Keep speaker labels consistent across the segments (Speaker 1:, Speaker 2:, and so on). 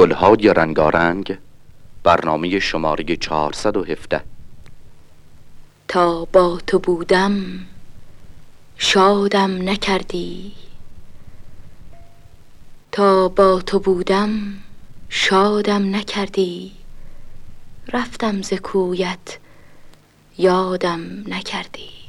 Speaker 1: گلهای رنگارنگ برنامه شماره 417
Speaker 2: تا با تو بودم شادم نکردی. تا با تو بودم شادم نکردی. رفتم ز کویت یادم نکردی.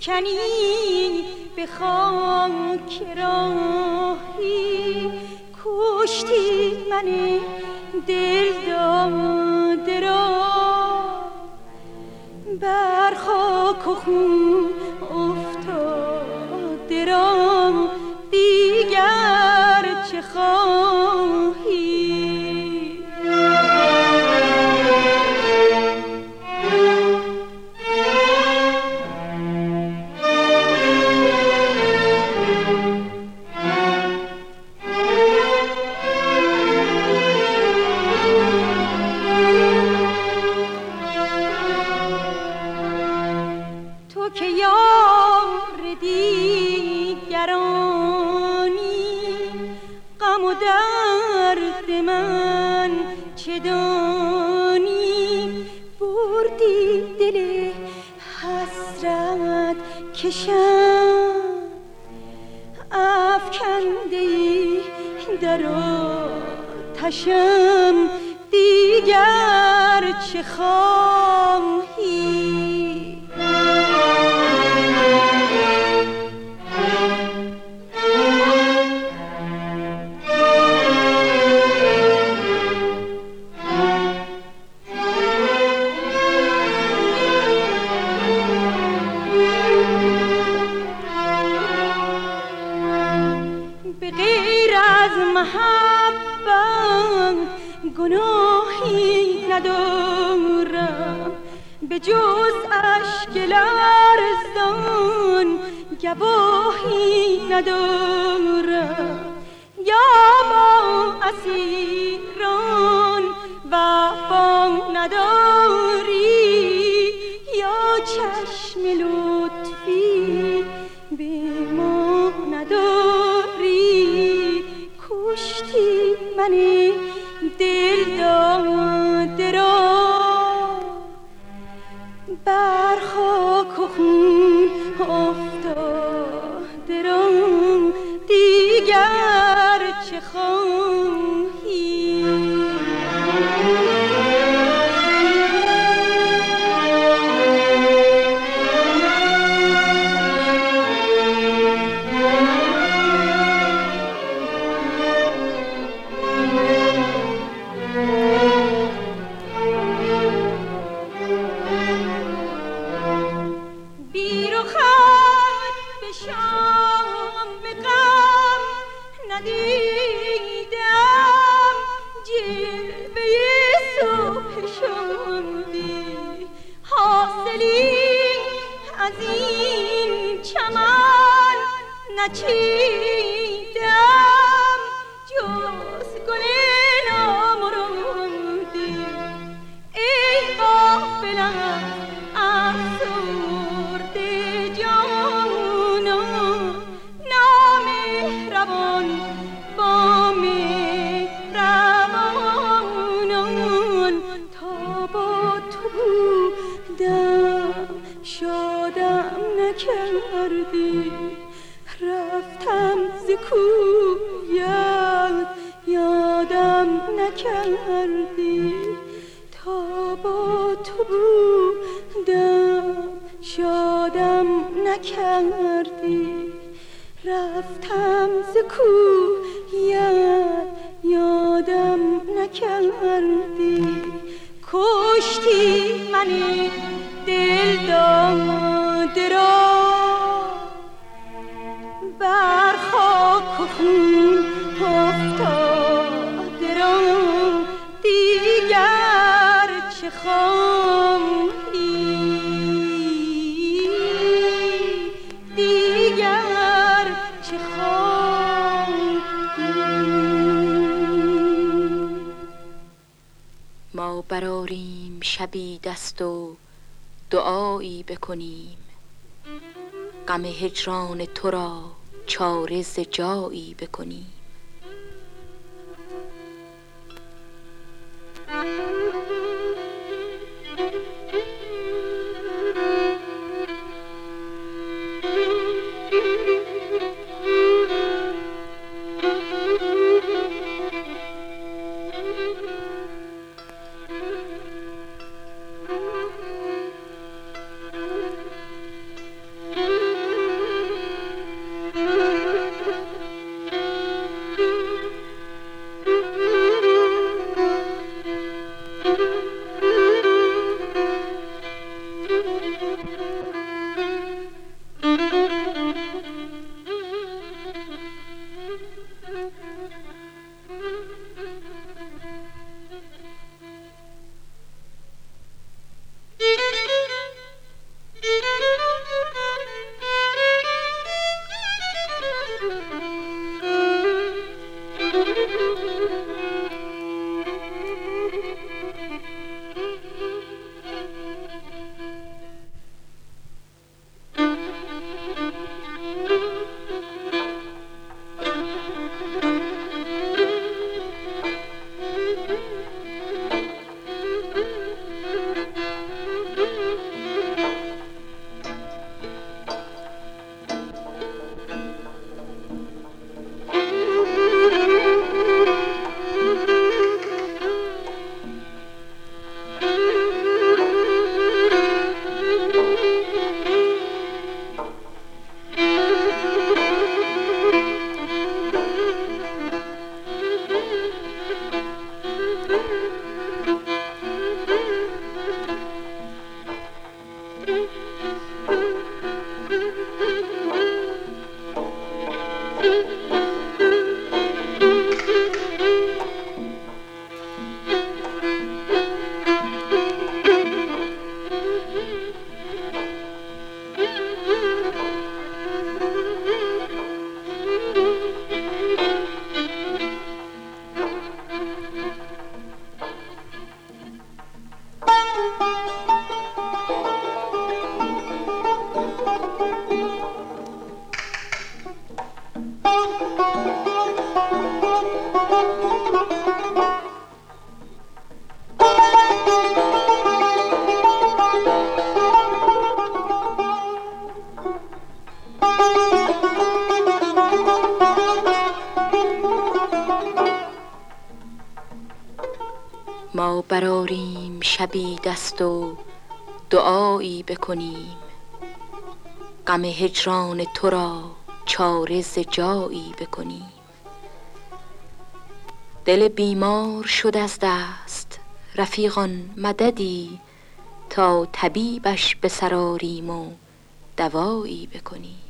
Speaker 3: فکنی به خاک راهی کشتی من دل داده را. بر خاک و خون افتاده را. دیگر چه خواهی؟ برخاک و خون. نکردی. رفتم ز یاد یادم نکردی. کشتی منی.
Speaker 2: شبی دست و دعایی بکنیم. غم هجران تو را چاره جایی بکنیم. بکنیم غم هجران تو را چاره ز جایی بکنیم. دل بیمار شد از دست رفیقان مددی تا طبیبش بسراریم و دوایی بکنیم.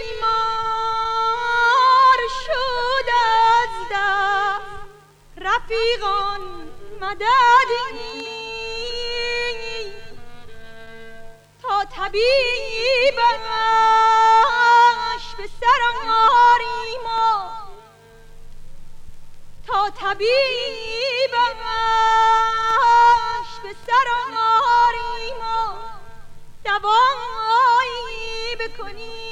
Speaker 3: بیمار شد از دست. رفیقان مددی تا طبیبش به سرم ما تا طبیبش به سرم ما دوایی بکنیم.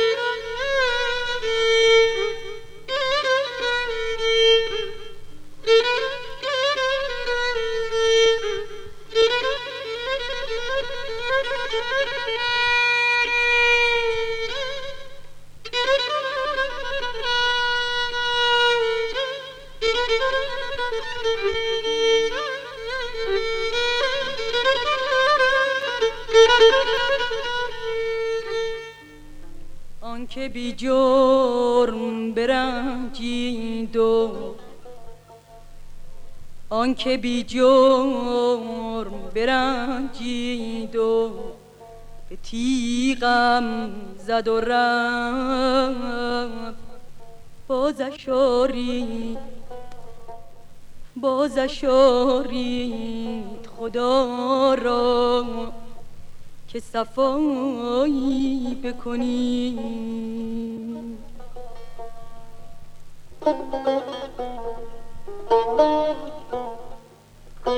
Speaker 3: که بی جرم برنجید و به تیغم زد و رفت. باز اشارید باز اشارید خدا را که صفایی بکنی. آ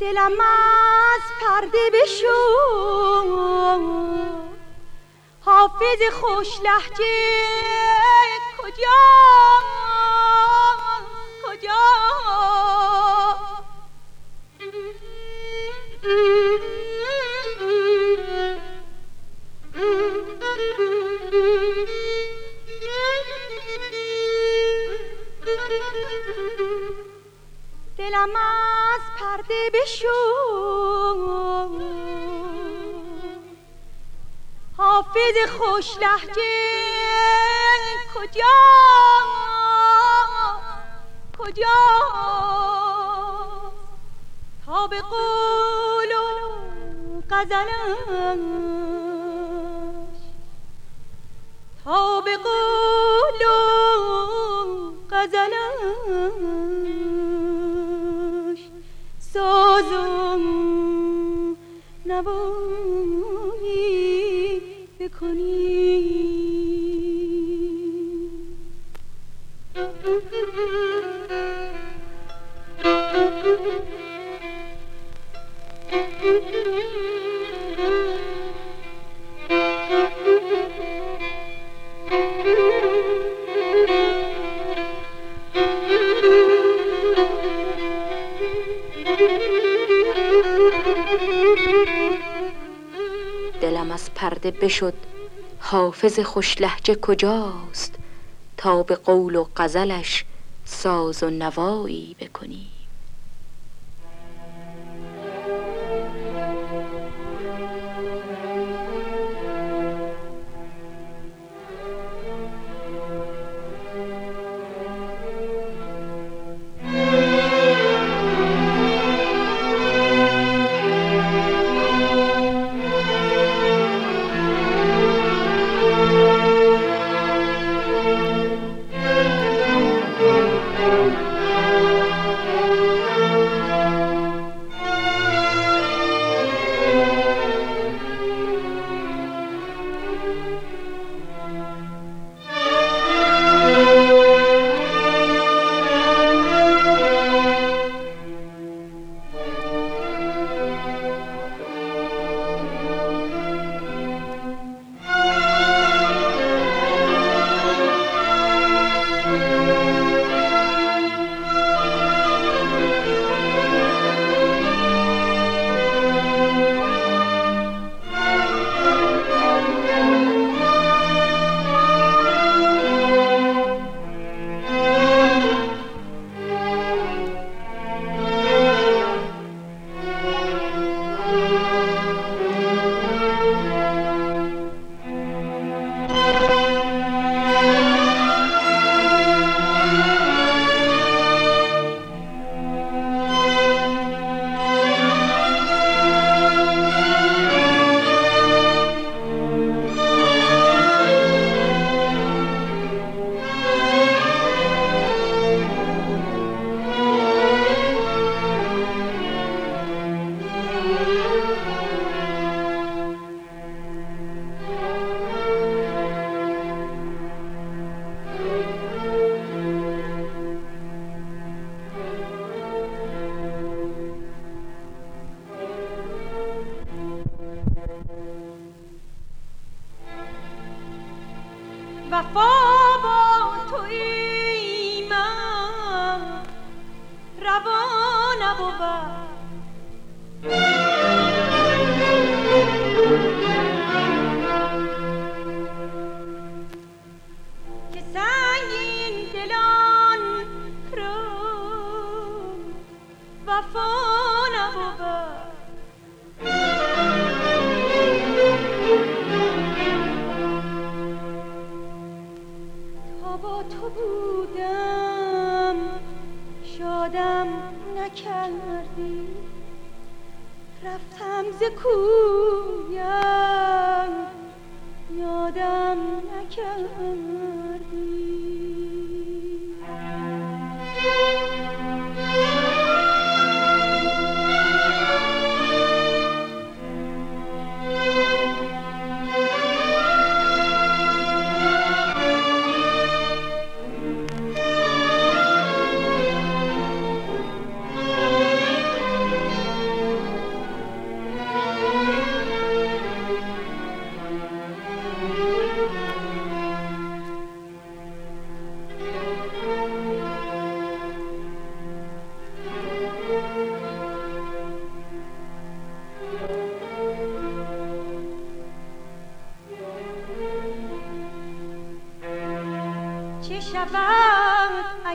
Speaker 3: دلم از پرده بشو. حافظ خوش لحجه دلم از پرده بشو حافظ خوش لحجه کجا؟ کجا؟ تا به قول و تا به قول و غزلش سازم نوایی بکنی. دلم
Speaker 2: پرده بشد حافظ خوش لحجه کجاست تا به قول و غزلش ساز و نوایی بکنی.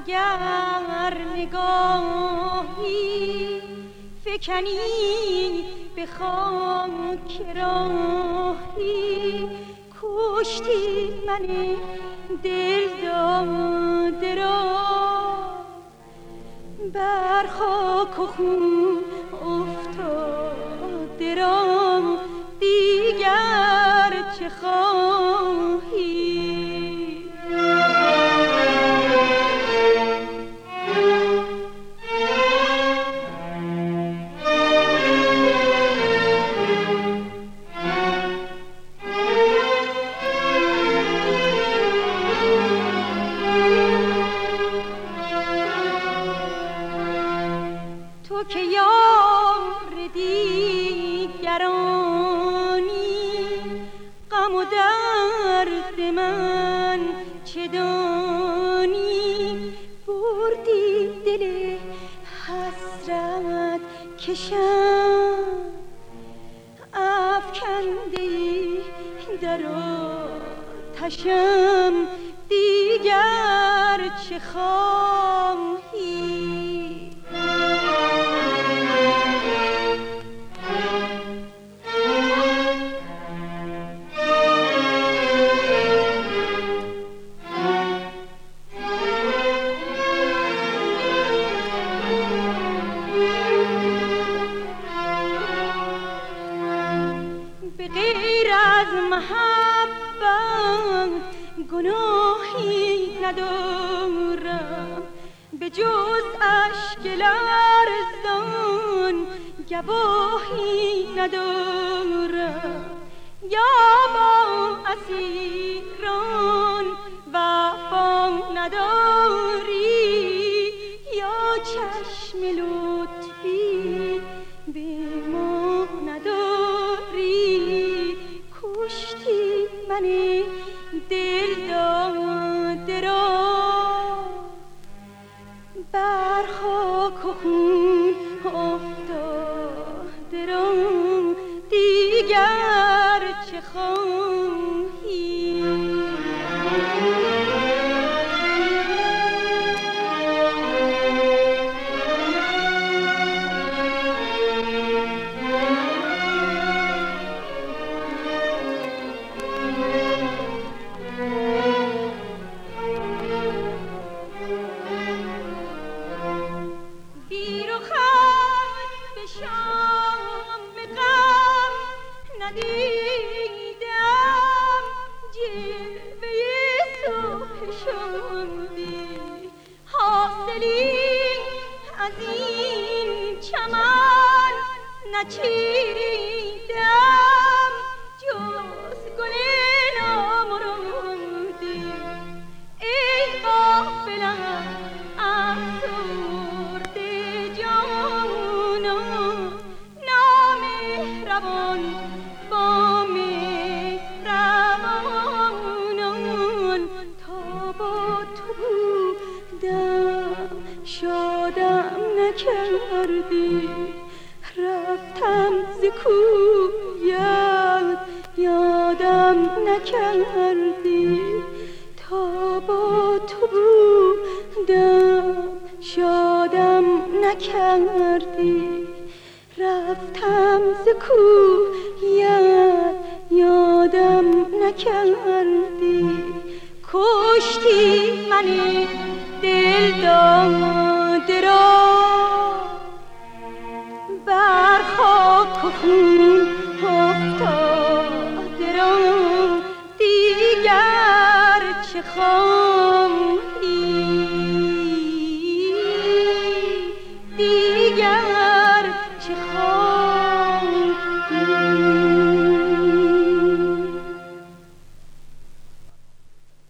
Speaker 3: اگر نگاهی فکنی به خاک راهی کشتی من دل داده را. بر خاک و خون افتاده را. دیگر چه خواهی؟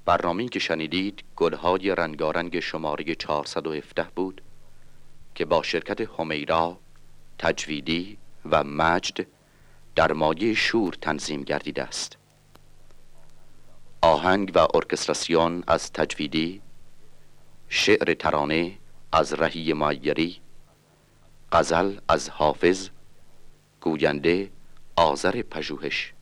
Speaker 1: برنامه که شنیدید گلهای رنگارنگ شماره 417 بود که با شرکت همیرا، تجویدی و مجد در مایه شور تنظیم گردیده است. آهنگ و ارکستراسیون از تجویدی شعر ترانه از رهی مایری غزل از حافظ گوینده آذر پژوهش.